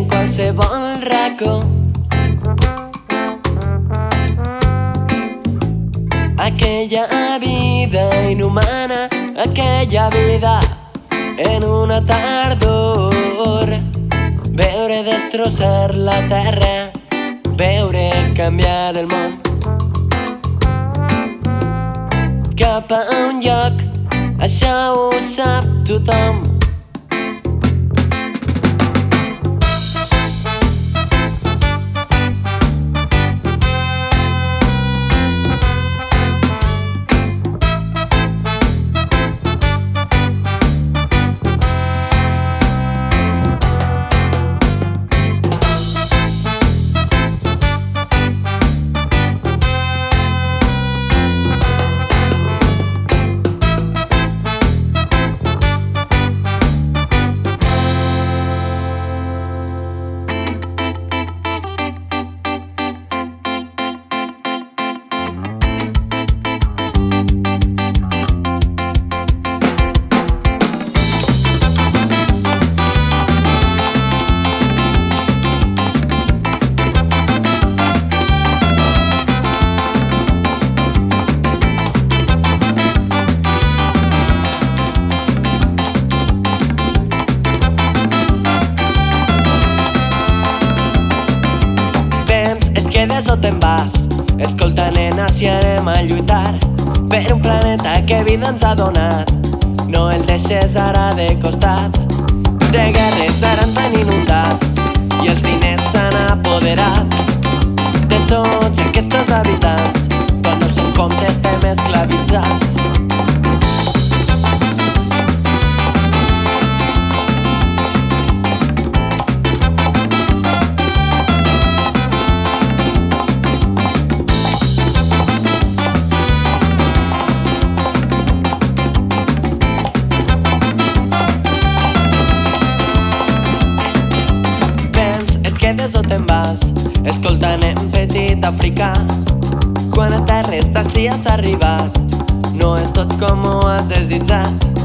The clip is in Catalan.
en qualsevol racó. Aquella vida inhumana, aquella vida en una tardor. Veure destrossar la terra, veure canviar el món. Cap a un lloc, això ho sap tothom. Escolta, nena, si anem a lluitar Per un planeta que vida ens ha donat. No el deixes ara de costat De guerres ara ens han inundat I els diners s'han apoderat De tots aquests habitants. Quan no som com estem esclavitzats petit africà. Quan a terres d'ací has arribat No és tot com ho has desitjat